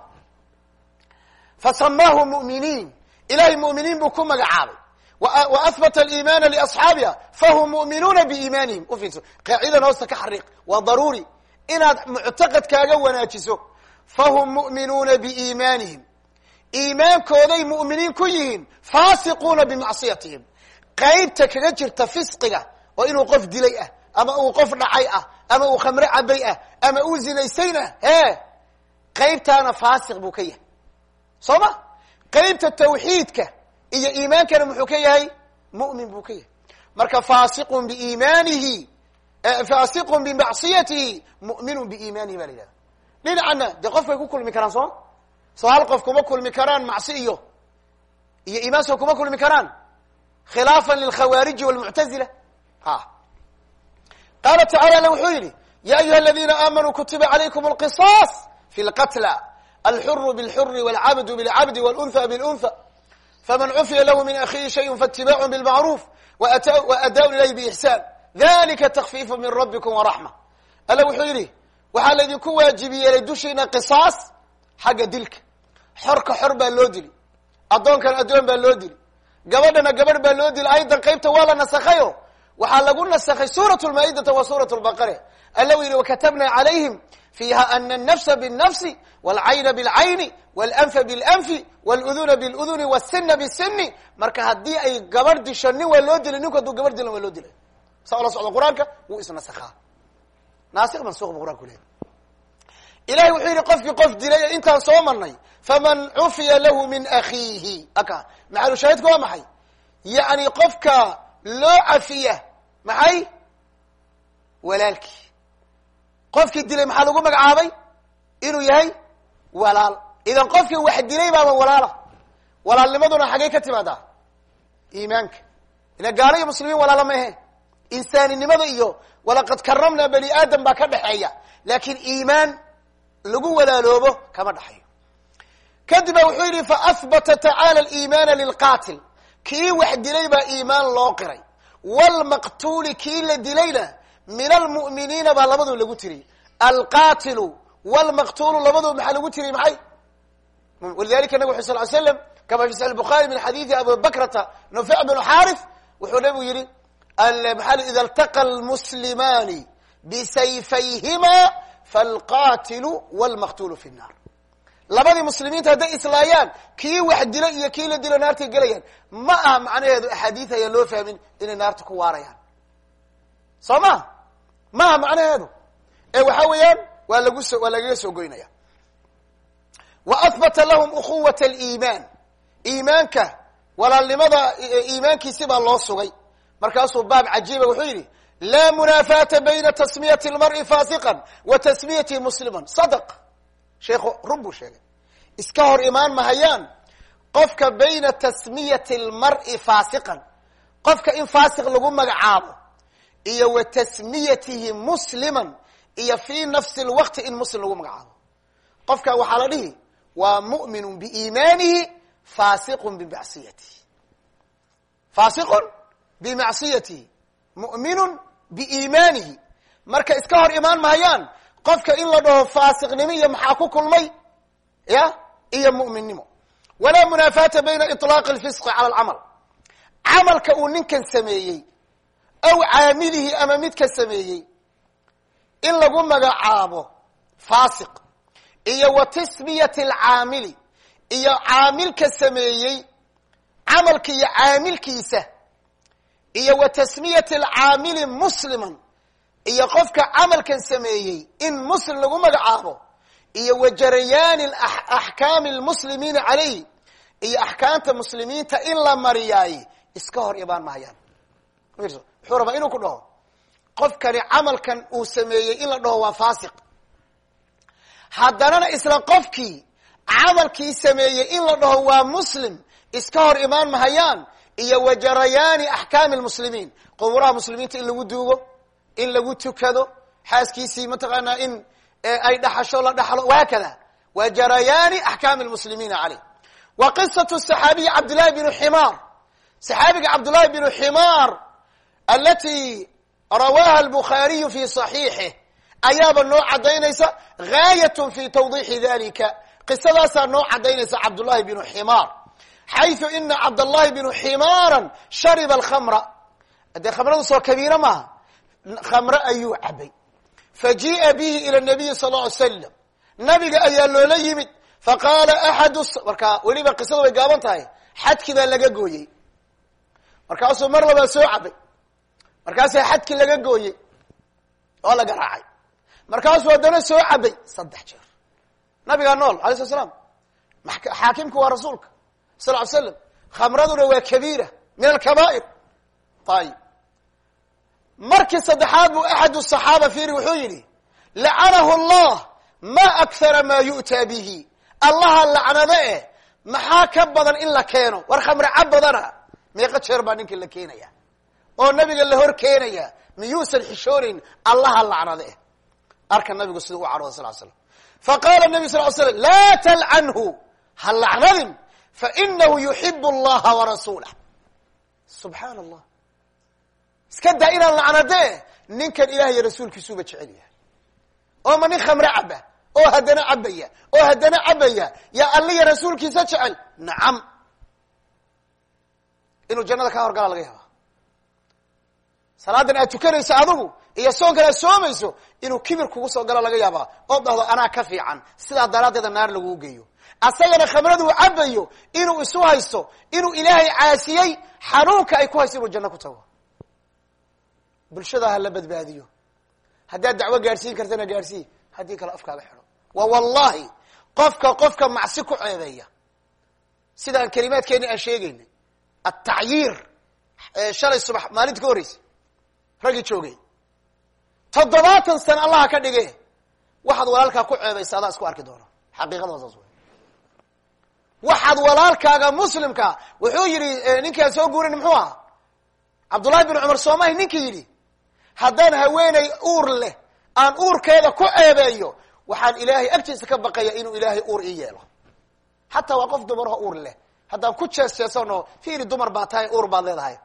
fasamaahu mu'miniin. Ilahay mu'miniin buu ku magacaabay. Wa ahbata aliimaana liasxaabiha fahum mu'minuuna biiimaanihim. Ufiirso qaacidan hoosta ka xariiq. Waa daruuri. Inaad muctaqadkaaga wanaajiso fahum mu'minuuna biiimaanihim iimaankooday mu'miniin ku yihiin faasiquuna bimacsiyatihim qaybta kaga jirta fisqiga oo inuu qof dilay ah ama uu qof dhacay ah ama uu khamre cabay ah ama uu zinaysayna e qaybtaana faasiq buu ka yahay soo ma qaybta tawxiidka iyo iimaankana muxuu ka yahay mu'min buu ka yahay marka faasiqun biiimaanihi faasiqun bimacsiyatihi muminun biiimaanihi ba la yidhahda dhinacanna dee qofkay ku kulmi karaan sooma soo? Hal qof kuma kulmi karaan macsi iyo iyo imaanso kuma kulmi karaan. Khilaafan lilkhawaariji walmuctazila a qaala tacala alle wuxuu yidhi ya ayuha aladina aamanuu kutiba calaykum alqisaas fi lqatla alxuru bilxuri walcabdu bilcabdi walunha bilunha faman cufiya lahu min akhiihi shayun faitibacun bilmacruuf waadaun ilayh biixsaan dalika takfiifu min rabbikum waraxma alle wuxuu yidhi waxaa laydinku waajib dushiina qisaas xagga dilka. Xorka xor baa loo dili. Addoonkan addoon baa loo dili. Gabadhana gabadh baa loo dili. Aydan qaybta waa la nasakhayo. Waxaa lagu nasakhay suurat lmaa-idata wa suurat lbaqare allow yihi wakatabna calayhim fiiha ana anafsa binnafsi walcayna bilcayni walanfa bilanfi waluduna biluduni wasina bisini marka haddii ay gabadh disho nin waa loo dilay ninku hadduu gabadh dilan waa loo dilay. Saa ula socdo qur'aanka wuu isnasakhaa naasik mansuq bu qur'anku leeyahy ilahay wuxuu yidhi qofkii qof dilay ee intaan soo marnay faman cufiya lahu min akiihi aka maxalushaahidka waa maxay? Yacni qofka loo cafiya maxay? Walaalkii. Qofkii dilay maxaa lagu magacaabay? Inuu yahay walaal. Idan qofkii wax dilay baaba walaala. Walaalnimaduna xaggay ka timaadaa? Iimaanka. Ila gaalo iyo muslimiin walaala ma ahe insaaninimada iyo walaqad karamna bani aadam baa ka dhexeeya laakin iimaan lagu walaaloobo kama dhexeeyo kadib ba wuxuu yidhi faahbata tacaala aliimaana lilqaatil. Kii wax dilay baa iimaan loo qiray. Wlmaqtuuli kii la dilayna min almu'miniina baa labadu lagu tiri. Alqatilu wlmaqtulu labadu maxaa lagu tiri? Maxay? Walidalika nabig uu sal ly slam kama fi saxi bukhari min xadiidi abi bakrata nufic bn xarif wuxuu nabigu maa ida ltaqa lmuslimaani bisayfayhima falqatilu wlmaqtulu fi nnar labadii muslimiinta hadday islaayaan kii wax dila iyo kii la dilo naartay gelayaan ma aha macnaheedu axaadiid ayaan loo fahmin inay naarta ku waarayaan soo ma ma aha macnaheedu ee waxa weeyaan waa lagu so waa lagaga soo goynaya wa ahbata lahum ukhuwat aliimaan iimaanka walaalnimada iimaankiisi baa loo sugay markaasuu baab cajiiba wuxuu yidhi laa munaafaata bayna tasmiyati lmar'i fasiqan wa tasmiyatihi musliman. Sadaq. Sheekhu run buu sheegay. Iska hor imaan mahayaan qofka bayna tasmiyati lmar'i faasiqan. Qofka in faasiq lagu magacaabo iyo wa tasmiyatihi musliman iyo fi nafsi lwaqti in muslim lagu magacaabo. Qofka waxaa la dhihi waa mu'minu biiimaanihi fasiqun bimacsiyatihi fasiqun bimacsiyatihi mu'minun biiimaanihi marka iska hor imaan mahayaan qofka in la dhaho faasiqnimo iyo maxaa ku kulmay ya iyo mu'minnimo walaa munaafaata bayna iطlaaqi اlfisqi cala alcamal camalka uu ninkan sameeyey aw caamilihi ama midka sameeyey in lagu magacaabo faasiq iyo wa tasmiyati alcaamili iyo caamilka sameeyey camalka iyo caamilkiisa iyo wa tasmiyati alcaamili musliman iyo qofka camalkan sameeyey in muslim lagu magacaabo iyo wa jarayaani axkaami lmuslimiina calayhi iyo axkaamta muslimiinta in la mariyaay iska hor imaan mahayaan wuxuu rabaa inuu ku dhaho qofkani camalkan uu sameeyey in la dhaho waa faasiq. Haddanana isla qofkii camalkii sameeyey in la dhaho waa muslim iska hor imaan mahayaan iyo wa jarayaani axkaami lmuslimiin quburaha muslimiinta in lagu duugo in lagu tukado xaaskiisii mataqaanaa in ay dhaxasho la dhaxlo wahaakada wa jarayaani axkaami lmuslimiina caleyh wa qisatu saxaabiyi cabdillahi bnu ximaar. Saxaabiga cabdullahi bnu ximaar alati rawaha albukhaariyu fi صaxiixih ayaaba noo cadaynaysa gaayat fi tawdiixi dalika qisadaasaa noo cadaynaysa cabdullahi bnu ximaar xayثu ina cabdallahi bnu ximaara shariba alkhamra dee khamradu soo kabiira maaha khamre ayuu cabay fajii'a bihi ila nabiyi sal ly slam nabiga ayaa loola yimid faqaala axadu marka weliba qisadu way gaaban tahay xadkii baa laga gooyey markaasuu mar labaa soo cabay markaasaa xadkii laga gooyey oo laga raacay markaasuu haddana soo cabay saddex jeer nabigaa nool alay slat slam xaakimku waa rasuulka sal ly slam khamraduna waa kabiira min alkabaa'ir ayib markii saddexaad buu axadu صaxaaba fiiri wuxuu yidhi lacanahu allah ma akara ma yu'taa bihi allaha lacnado eh maxaa ka badan in la keeno war khamre cab badana meeqa jeer baa ninka la keenaya oo nabiga la hor keenaya miyuusan xishoonayn allaha lacnado eh arka nabigu sida u carooda sal slam faqala nabi sal l fainahu yuxib allaha warasuulah subxaan allah iska daa inaan lacnadee ninkan ilaah iyo rasuulkiisuuba jecel yahay oo ma nin khamre caba oo haddana cabaya oo haddana cabaya yaa alliya rasuulkiisa jecel nacam inuu jannada kaa horgalaa laga yaaba salaadan aad tukanayso adigu iyo soonkan aad soomayso inuu kibir kugu soo galo laga yaabaa oo dhahdo anaa ka fiican sidaa daraaddeeda naar laguu geeyo asagana khamradu uu cabayo inuu isu haysto inuu ilaahay caasiyey xanuunka ay ku hayso inuu janno ku tago. Bulshada ha la badbaadiyo. Haddaad dacwo gaadhsiin kartana gaadhsii haddii kale afkaaga xidho. Wa wallahi qofka qofka macsi ku ceebeeya. Sidaan kelimaadkeeni aan sheegaynay atacyiir shalay subax maalinta ka horreysay raggii joogay. Toddobaatan sana allaha ka dhige waxaad walaalkaa ku ceebaysa adaa isku arki doona xaqiiqada waa saas wey waxaad walaalkaaga muslimka wuxuu yidhi ninkaan soo guurin muxuu ahaa? Cabdullahi bin cumar soomahi ninkii yidhi haddaan haweeney uur leh aan uurkeeda ku ceebeeyo waxaan ilaahay agtiisa ka baqaya inuu ilaahay uur ii yeelo. Xataa waa qof dumarho uur leh. Haddaan ku jees jeesano fiiri dumar baa tahay uur baad leedahay.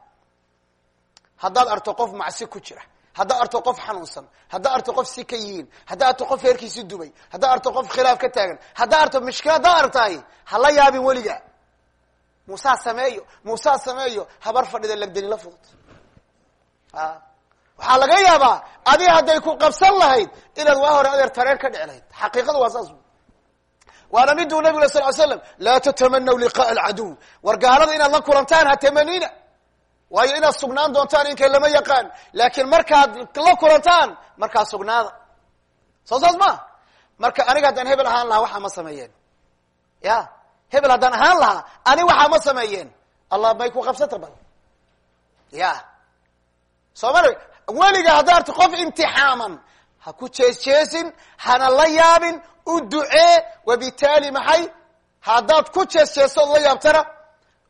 Haddaad arto qof macsi ku jira haddaad arto qof xanuunsan haddaad arto qof si ka yihiin haddaad arto qof heerkiisi dubay haddaad arto qof khilaaf ka taagan haddaad arto mushkila haddaad artaay hala yaabin weliga. Muusaa sameeyo muusaa sameeyo habar fadhida lagdani la fudud waxaa laga yaabaa adi hadday ku qabsan lahayd inaad waa hore adeer tareen ka dhici lahayd. Xaqiiqadu waa saas. Waana miduu nabig sal slam laa tatamanaw liqaءa alcaduw. War gaalada inaad la kulantaan ha tamanina waayo inaad sugnaan doontaan inkay lama yaqaan. Laakiin markaad la kulantaan markaa sugnaada soo saas ma? Marka aniga haddaan hebel ahaan lahaa waxaa ma sameeyeen? Ya hebel haddaan ahaan lahaa ani waxaa ma sameeyeen? Allah may ku qabsata bal. Ya. Soo ma weliga haddaad arto qof imtixaaman ha ku jees jeesin hana la yaabin u ducee wabitaali maxay? Haddaad ku jees jeesto od la yaabtana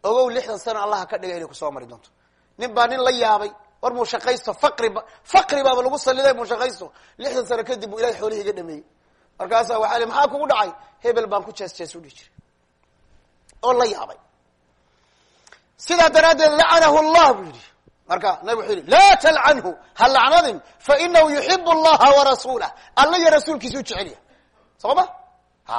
ogow lixdan sano allaha ka dhiga inay ku soo mari doonto nin baa nin la yaabay. War muushaqaysto faqriba faqri baaba lagu saliday muushaqaysto lixdan sano kadib buu ilahay xoolihii iga dhameeyey. Markaasaa waxaa li maxaa kugu dhacay. Hebel baan ku jees jees udhihi jiray. Oo la yaabay. Sidaa daraaddeed lacanahu llah buu yidhi. Marka nabig wuxuu yihi laa talcanhu ha lacnadin fainahu yuxibu allaha warasuulah alla iyo rasuulkiisu jecel yahay. Soo ma a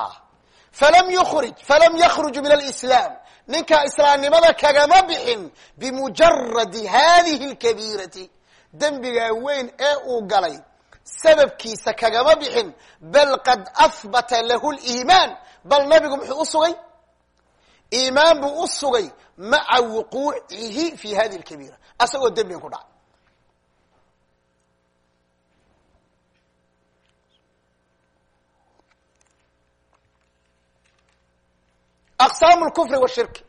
falam yurij falam yakruj min alislaam ninkaa islaamnimada kagama bixin bimujaradi hadihi lkabiirati. Dembigaa weyn ee uu galay sababkiisa kagama bixin bal qad ahbata lahu liimaan. Bal nabigu muxuu u sugay? Iimaan buu u sugay maca wuquucihi fi hadihi lkabiira. Asagoo dembigan ku dhacay aqsaamu lkufri washirki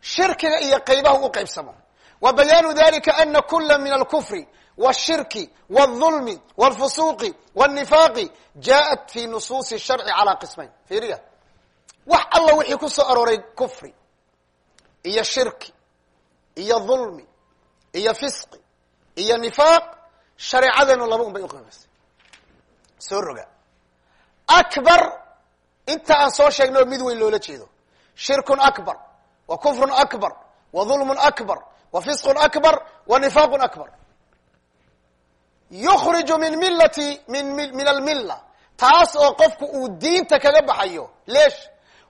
shirkiga iyo qaybaha u qaybsamo wa bayaanu dalika ana kula min alkufri washirki wاlظulmi wاlfusuuqi wاlnifaaqi jaءat fi nusuusi sharci calaa qismayn fiiriya wax alla wixii ku soo arooray kufri iyo shirki iyo dhulmi iyo fisqi iyo nifaaq shareecadeenu laba un bay uqaybasay soo roga akbar inta aan soo sheegnay oo mid weyn loola jeedo. Shirkun akbar wa kufrun akbar wa dhulmun akbar wa fisqun akbar wa nifaaqun akbar. Yukhriju min millati min min almilla taas oo qofku uu diinta kaga baxayo leesh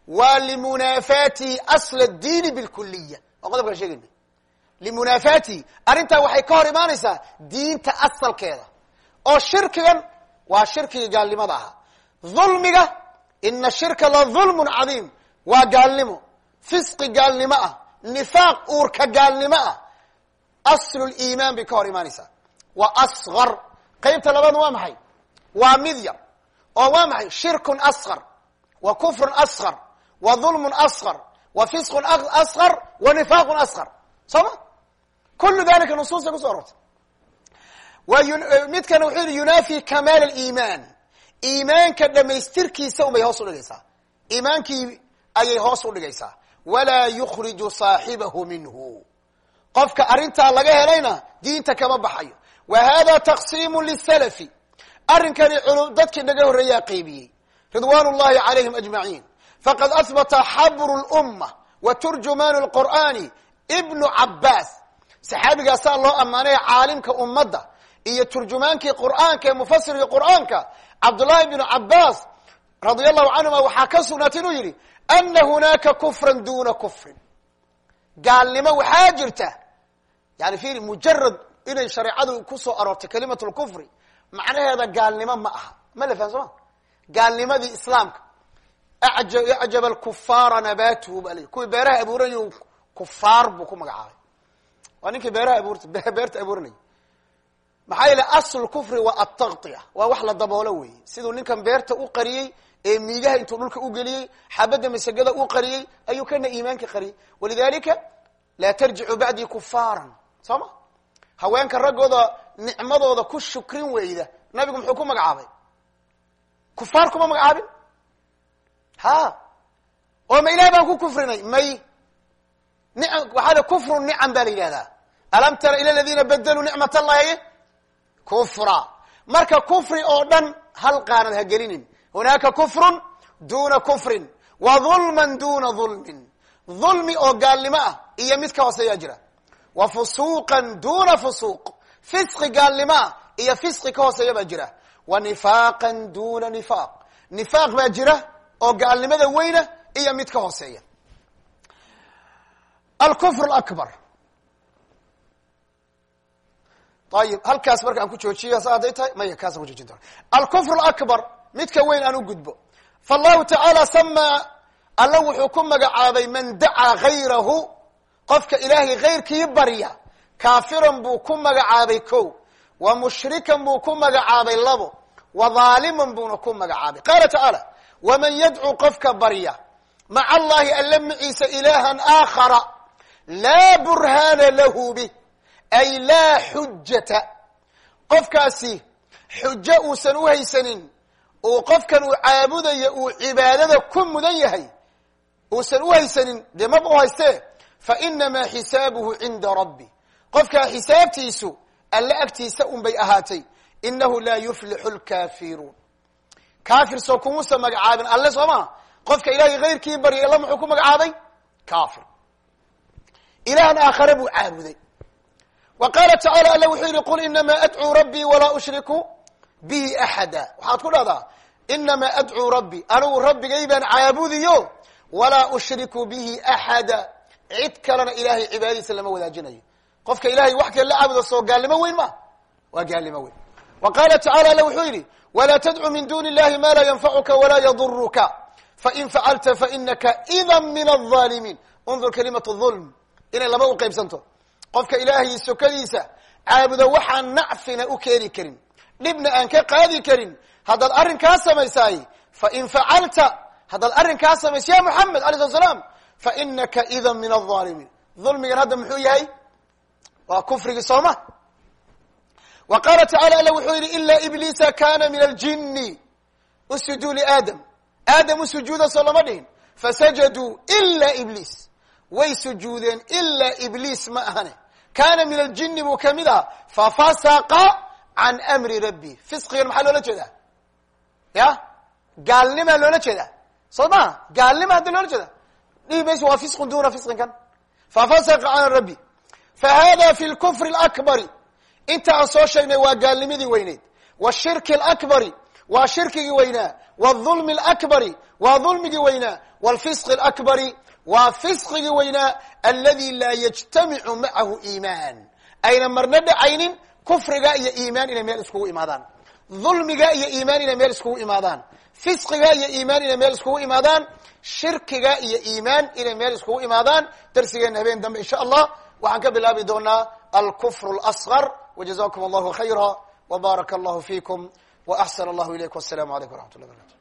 waa limunaafaatihi asla diini bilkuliya waa qodobkaan sheegayna limunaafaatihi arrintaa waxay ka hor imaanaysaa diinta asalkeeda. Oo shirkigan waa shirkiga gaalnimada ahaa dhulmiga ina shirka la dhulmun cadiim waa gaalnimo. Fisqi gaalnimo ah. Nifaaq uurka gaalnimo ah. Asluliimaan bay ka hor imaanaysaa. Waa asgar qaybta labaad waa maxay? Waa mid yar. Oo waa maxay? Shirkun asgar wa kufrun asgar wa dhulmun asgar wa fisqun asgar wa nifaaqun asgar soo ma kulu dalika nusuusta kuso arortay waa midkana wuxuu yihi yunaafi kamaal aliimaan iimaanka dhamaystirkiisa un bay hoos udhigaysaa iimaankii ayay hoos udhigaysaa walaa yukriju saaxibahu minhu. Qofka arrintaa laga helayna diinta kama baxayo. Wa hada taqsiimu lisalafi arrinkani dadkii naga horreeyaa qaybiyey ridwan llahi calayhim ajmaciin. Faqad ahbata xabru lumma wa turjumaanu lqur'ani ibnu cabaas saxaabigaasaa loo ammaanay caalimka ummadda iyo turjumaankii qur'aanka ee mufasirkii qur'aanka cabdullahi bnu cabaas radia allahu canhuma waxaa ka sugnaatay inuu yidhi ana hunaaka kufran duna kufrin. Gaalnimo waxaa jirta yani fiiri mujarad inay shareecadu ku soo aroortay kalimat lkufri macnaheeda gaalnimo ma aha. Ma la fahan soma gaalnimadii islaamka. Acjab alkufaara nabatuhu ba l kuwii beeraha abuuranay kufaar buu ku magacaabay waa ninkii beeraha abuurta beerta abuuranayay maxaa yeele asl kufri waa ataqtiya waa wax la daboolo wey siduu ninkan beerta u qariyey ee miigaha intuu dhulka u geliyey xabadda masagada u qariyey ayuu kana iimaanka qariyey. Walidalika laa tarjicu bacdii kufaaran soo ma haweenka raggooda nicmadooda ku shukrin weyda. Nabigu muxuu ku magacaabay? Kufaar kuma magacaabin? Ha! Oo ma ilaah baan ku kufrinay? May. Ni waxaa le kufru nicam ba la yidhahdaa alam tara ila ladina badaluu nicmat allahi kufra. Marka kufri oo dhan hal qaanad ha gelinin. Hunaaka kufrun duna kufrin wa dulman duna dulmin dulmi oo gaalnimo ah iyo mid ka hooseeyaa jira. Wa fusuuqan duna fusuuq fisqi gaalnimo ah iyo fisqi ka hooseeya baa jira. Wa nifaaqan duna nifaaq nifaaq baa jira oo gaalnimada weyna iyo mid ka hooseeya alkufr lakbar ayib halkaas marka aan ku joojiyo sa hadday tahay maya kaasaan kujoojin doona alkufr lakbar midka weyn aan u gudbo. Fallahu tacaala samaa alla wuxuu ku magacaabay man dacaa gayrahu qofka ilaahay gayrkii barya kaafiran buu ku magacaabay ko wa mushrikan buu ku magacaabay labo. Wa dhaaliman buuna ku magacaabay. Qaala tacaala waman yadcuu qofka barya maca allahi alla maciisa ilaahan aakhara laa burhaana lahu bih ay laa xujata qofkaasi xujo uusan u haysanin uu qofkan uu caabudayo uu cibaadada ku mudan yahay uusan u haysanin dee maba u haystee? Fa inamaa xisaabuhu cinda rabbi. Qofkaa xisaabtiisu alle agtiisa un bay ahaatay. Inahu laa yuflixu lkaafiruun. Kaafir soo kumuusa magacaabin alle soo maa qofka ilaahay hayrkii baryay alla muxuu ku magacaabay? Kaafir. Ilahan aakhare buu caabuday wa qaala tacaala alla wuxuu yihi qul inamaa adcuu rabbii walaa ushriku bihi axada waxaad ku dhahdaa inamaa adcuu rabbi anigu rabbigay baan caabudiyo walaa ushriku bihi axada cid kalena ilahay cibaadadiisa lama wadaajinayo. Qofka ilahay wax kale la caabudo soo gaalnimo weyn ma? Waa gaalnimo weyn. Wa qaala tacala alla wuxuu yidhi walaa tadcu min duni illahi ma laa yanfacuka walaa yaduruka fain facalta fainaka ida min alظaalimiin undur kalimat ulm inay laba u qaybsanto qofka ilaahay sokadiisa caabudo waxaan nacfina u keeni karin dhibna aan ka qaadi karin. Haddaad arrinkaa samaysaay fain facalta haddaad arrinkaa samaysa ya moxamed alay slat slaam fainaka ida min alظaalimiin dulmigan hadda muxuu yahay? Waa kufrigii sooma. Wa qaala tacala alla wuxuu yihi ila ibliisa kana min aljini usjuduu liaadam aadam. U sujuuda soo lama dhihin. Fasajaduu ila ibliis way sujuudeen ilaa ibliis ma ahane kana min aljini buu kamid ahaa fafasaqa can amri rabbi fisqigan maxaa loola jeedaa ya gaalnimaa loola jeedaa soo maha gaalnima hadda loola jeeda dhihi mayso waa fisqun duna fisqin kan fafasaqa can rabbi fa hada fi lkufri alakbari inta aan soo sheegnay waa gaalnimadii weyneyd washirki alakbari waa shirkigii weynaa wاظulmi اlakbari waa dulmigii weynaa wاlfisqi اlakbari waa fisqigi weynaa aladi laa yajtamicu macahu iimaan ayna marna dhacaynin kufriga iyo iimaan inay meel iskugu imaadaan. Dulmiga iyo iimaan inay meel iskugu imaadaan. Fisqiga iyo iimaan inay meel iskugu imaadaan. Shirkiga iyo iimaan inay meel iskugu imaadaan. Darsigeena habeen dambe insha allah waxaan ka bilaabi doonaa alkufr اlasqar wajazakum allahu khayra wbaaraka allahu fiikum. Waaxsan allahu ilayk wasalaamu alaykum waraxmat llah